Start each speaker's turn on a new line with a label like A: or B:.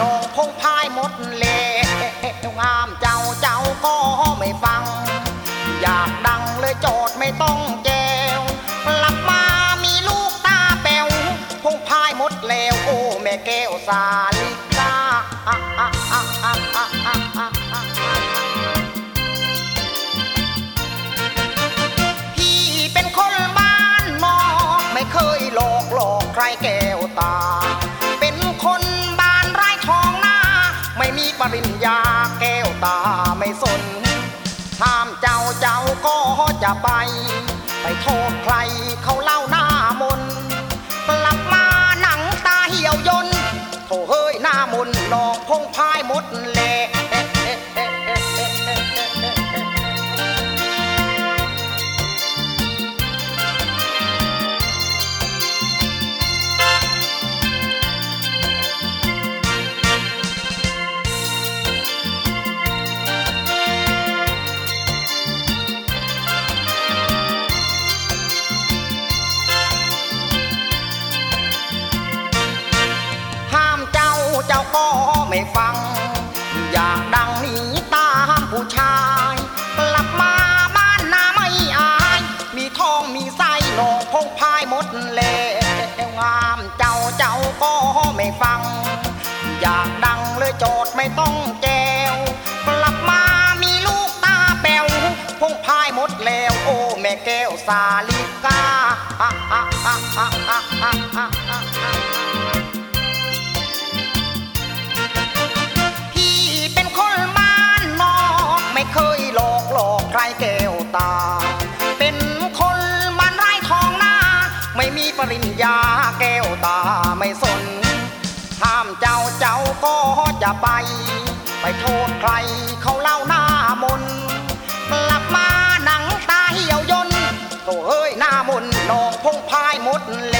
A: นงพงพายมดเล่งามเจ้าเจ้าก็ไม่ฟัง อยากดังเลยโจทย์ไม่ต้องแจวหลับมามีลูกตาแป๋วพงพายมดแล้วโอ้แม่แก้วสาลิกา ปริญญาแก้วตาไม่สนห้ามเจ้าเจ้าก็จะไป ไปโทษใครเขาเล่าหน้ามน กลับมาหนังตาเหี่ยวยนโถเฮ้ยหน้ามนหลองพงพายหมดแหละาเจ้าก็ไม่ฟัง อยากดังหนีตามผู้ชายกลับมาบ้านนาไม่อาย มีทองมีไส้หนองพงพายหมดแล้วงามเจ้าเจ้าก็ไม่ฟัง อยากดังเลยโจทย์ไม่ต้องแจวกลับมามีลูกตาแป๋วพงพายหมดแล้วโอ้แม่แก้วสาลิกา เป็นคนบ้านไร่ทองนาไม่มีปริญญาแก้วตาไม่สน ห้ามเจ้าเจ้าก็จะไป ไปโทษใครเขาเล่าหน้ามนกลับมาหนังตาเหี่ยวยนโถเอ้ยหน้ามนต์นองพงพายหมดแล